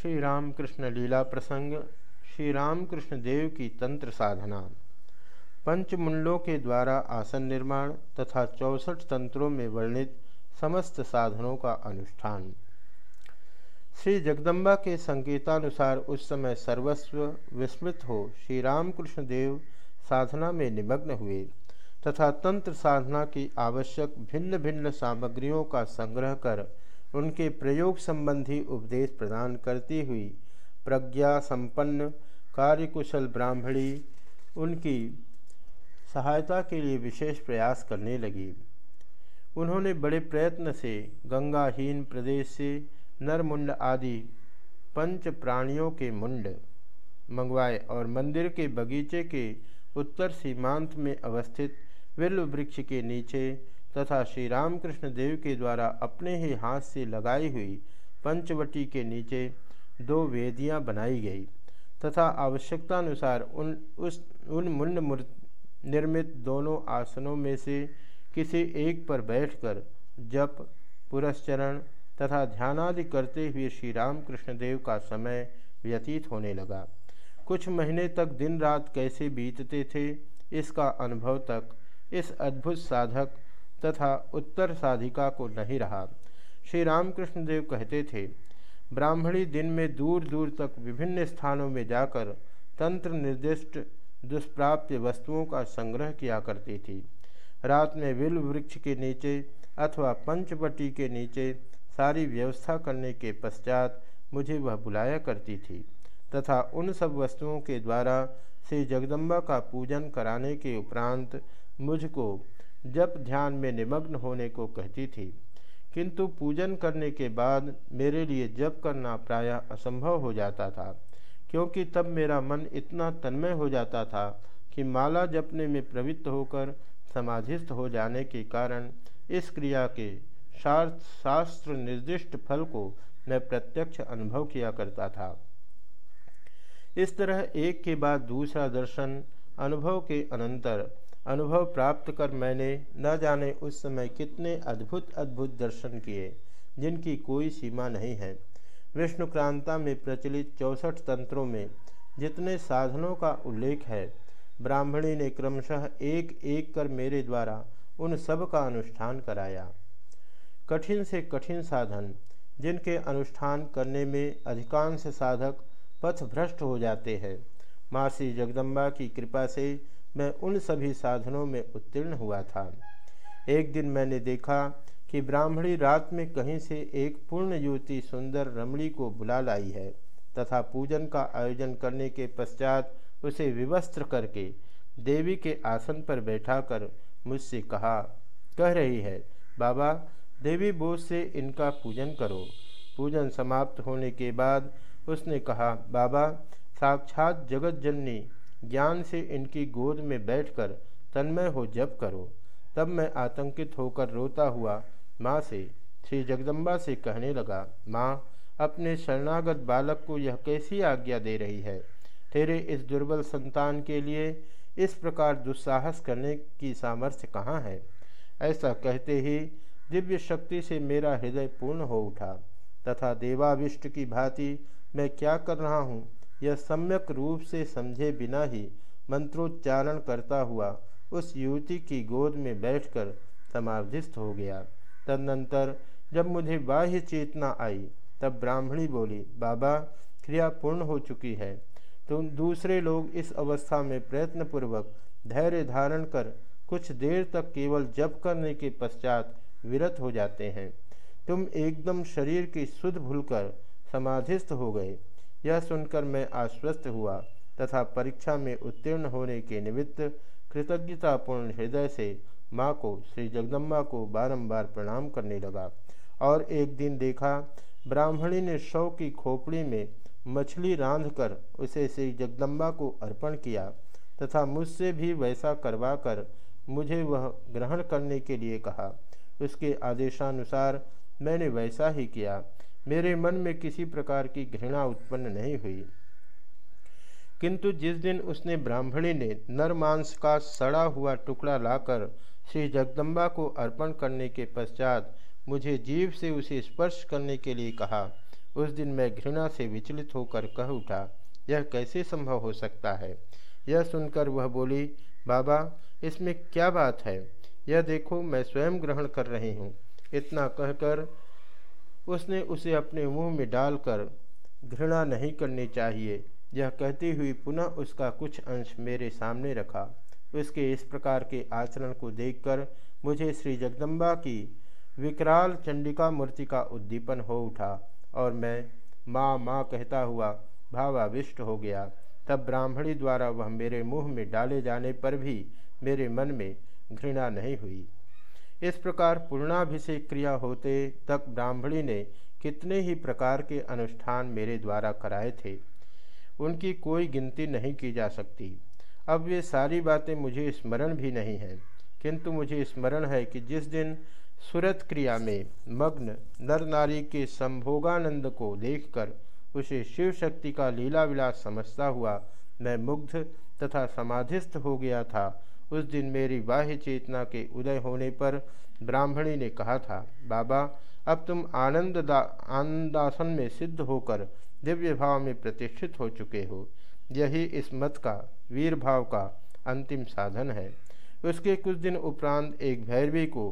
श्री रामकृष्ण लीला प्रसंग श्री रामकृष्ण देव की तंत्र साधना, पंचमुंडों के द्वारा आसन निर्माण तथा चौसठ तंत्रों में वर्णित समस्त साधनों का अनुष्ठान। श्री जगदम्बा के संकेतानुसार उस समय सर्वस्व विस्मृत हो श्री रामकृष्ण देव साधना में निमग्न हुए तथा तंत्र साधना की आवश्यक भिन्न भिन्न सामग्रियों का संग्रह कर उनके प्रयोग संबंधी उपदेश प्रदान करती हुई प्रज्ञा संपन्न, कार्यकुशल ब्राह्मणी उनकी सहायता के लिए विशेष प्रयास करने लगी। उन्होंने बड़े प्रयत्न से गंगाहीन प्रदेश से नरमुंड आदि पंच प्राणियों के मुंड मंगवाए और मंदिर के बगीचे के उत्तर सीमांत में अवस्थित विल्व वृक्ष के नीचे तथा श्री रामकृष्ण देव के द्वारा अपने ही हाथ से लगाई हुई पंचवटी के नीचे दो वेदियाँ बनाई गई तथा आवश्यकतानुसार उन, उस, उन मुंड निर्मित दोनों आसनों में से किसी एक पर बैठकर जप, पुरस्चरण तथा ध्यानादि करते हुए श्री रामकृष्ण देव का समय व्यतीत होने लगा। कुछ महीने तक दिन रात कैसे बीतते थे, इसका अनुभव तक इस अद्भुत साधक तथा उत्तर साधिका को नहीं रहा। श्री रामकृष्ण देव कहते थे, ब्राह्मणी दिन में दूर दूर तक विभिन्न स्थानों में जाकर तंत्र निर्दिष्ट दुष्प्राप्य वस्तुओं का संग्रह किया करती थी। रात में विल वृक्ष के नीचे अथवा पंचपटी के नीचे सारी व्यवस्था करने के पश्चात मुझे वह बुलाया करती थी तथा उन सब वस्तुओं के द्वारा श्री जगदम्बा का पूजन कराने के उपरांत मुझको जप ध्यान में निमग्न होने को कहती थी, किंतु पूजन करने के बाद मेरे लिए जप करना प्रायः असंभव हो जाता था, क्योंकि तब मेरा मन इतना तन्मय हो जाता था कि माला जपने में प्रवृत्त होकर समाधिस्थ हो जाने के कारण इस क्रिया के शास्त्र निर्दिष्ट फल को मैं प्रत्यक्ष अनुभव किया करता था। इस तरह एक के बाद दूसरा दर्शन अनुभव के अनंतर अनुभव प्राप्त कर मैंने न जाने उस समय कितने अद्भुत अद्भुत दर्शन किए, जिनकी कोई सीमा नहीं है। विष्णुक्रांता में प्रचलित चौसठ तंत्रों में जितने साधनों का उल्लेख है, ब्राह्मणी ने क्रमशः एक एक कर मेरे द्वारा उन सब का अनुष्ठान कराया। कठिन से कठिन साधन, जिनके अनुष्ठान करने में अधिकांश साधक पथ भ्रष्ट हो जाते हैं। मासी जगदम्बा की कृपा से मैं उन सभी साधनों में उत्तीर्ण हुआ था। एक दिन मैंने देखा कि ब्राह्मणी रात में कहीं से एक पूर्ण युवती सुंदर रमणी को बुला लाई है तथा पूजन का आयोजन करने के पश्चात उसे विवस्त्र करके देवी के आसन पर बैठाकर मुझसे कहा, कह रही है, बाबा, देवी बोझ से इनका पूजन करो। पूजन समाप्त होने के बाद उसने कहा, बाबा, साक्षात जगत जननी ज्ञान से इनकी गोद में बैठकर तन्मय हो जप करो। तब मैं आतंकित होकर रोता हुआ माँ से, श्री जगदम्बा से कहने लगा, माँ, अपने शरणागत बालक को यह कैसी आज्ञा दे रही है? तेरे इस दुर्बल संतान के लिए इस प्रकार दुस्साहस करने की सामर्थ्य कहाँ है? ऐसा कहते ही दिव्य शक्ति से मेरा हृदय पूर्ण हो उठा, तथा देवाविष्ट की भांति मैं क्या कर रहा हूँ? यह सम्यक रूप से समझे बिना ही मंत्रोच्चारण करता हुआ उस युवती की गोद में बैठकर समाधिस्थ हो गया। तदनंतर जब मुझे बाह्य चेतना आई, तब ब्राह्मणी बोली, बाबा, क्रिया पूर्ण हो चुकी है। तो दूसरे लोग इस अवस्था में प्रयत्नपूर्वक धैर्य धारण कर कुछ देर तक केवल जप करने के पश्चात विरत हो जाते हैं। तुम एकदम शरीर की सुध भूलकर समाधिस्थ हो गए। यह सुनकर मैं आश्वस्त हुआ तथा परीक्षा में उत्तीर्ण होने के निमित्त कृतज्ञतापूर्ण हृदय से माँ को, श्री जगदम्बा को बारंबार प्रणाम करने लगा और एक दिन देखा, ब्राह्मणी ने शव की खोपड़ी में मछली रांध कर उसे श्री जगदम्बा को अर्पण किया तथा मुझसे भी वैसा करवा कर मुझे वह ग्रहण करने के लिए कहा। उसके आदेशानुसार मैंने वैसा ही किया। मेरे मन में किसी प्रकार की घृणा उत्पन्न नहीं हुई। किंतु जिस दिन उसने ब्राह्मणी ने नर मांस का सड़ा हुआ टुकड़ा लाकर श्री जगदम्बा को अर्पण करने के पश्चात मुझे जीव से उसे स्पर्श करने के लिए कहा, उस दिन मैं घृणा से विचलित होकर कह उठा, यह कैसे संभव हो सकता है? यह सुनकर वह बोली, बाबा, इसमें क्या बात है? यह देखो, मैं स्वयं ग्रहण कर रही हूँ। इतना कहकर उसने उसे अपने मुँह में डालकर, घृणा नहीं करनी चाहिए। यह कहती हुई पुनः उसका कुछ अंश मेरे सामने रखा। उसके इस प्रकार के आचरण को देखकर मुझे श्री जगदम्बा की विकराल चंडिका मूर्ति का उद्दीपन हो उठा और मैं माँ माँ कहता हुआ भावाविष्ट हो गया। तब ब्राह्मणी द्वारा वह मेरे मुँह में डाले जाने पर भी मेरे मन में घृणा नहीं हुई। इस प्रकार पूर्णाभिषेक क्रिया होते तक ब्राह्मणी ने कितने ही प्रकार के अनुष्ठान मेरे द्वारा कराए थे, उनकी कोई गिनती नहीं की जा सकती। अब वे सारी बातें मुझे स्मरण भी नहीं हैं, किंतु मुझे स्मरण है कि जिस दिन सुरत क्रिया में मग्न नर नारी के संभोगानंद को देखकर उसे शिव शक्ति का लीला विलास समझता हुआ मैं मुग्ध तथा समाधिस्थ हो गया था उस दिन मेरी बाह्य चेतना के उदय होने पर ब्राह्मणी ने कहा था, बाबा, अब तुम आनंद आनंदासन में सिद्ध होकर दिव्य भाव में प्रतिष्ठित हो चुके हो। यही इस मत का वीर भाव का अंतिम साधन है। उसके कुछ दिन उपरांत एक भैरवी को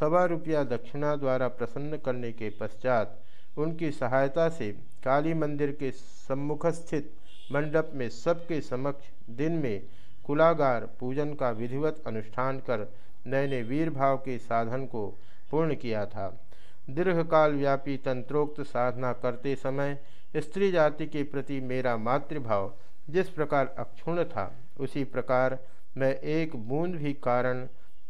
सवा रुपया दक्षिणा द्वारा प्रसन्न करने के पश्चात उनकी सहायता से काली मंदिर के सम्मुख स्थित मंडप में सबके समक्ष दिन में कुलागार पूजन का विधिवत अनुष्ठान कर मैंने वीर भाव के साधन को पूर्ण किया था। दीर्घकाल व्यापी तंत्रोक्त साधना करते समय स्त्री जाति के प्रति मेरा मातृभाव जिस प्रकार अक्षुण था, उसी प्रकार मैं एक बूंद भी कारण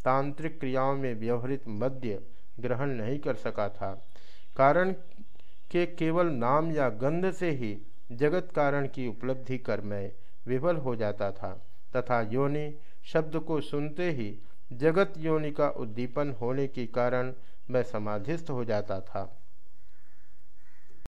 तांत्रिक क्रियाओं में व्यवहृत मद्य ग्रहण नहीं कर सका था। कारण के केवल नाम या गंध से ही जगत कारण की उपलब्धि कर मैं विफल हो जाता था। तथा योनि शब्द को सुनते ही जगत योनि का उद्दीपन होने के कारण मैं समाधिस्थ हो जाता था।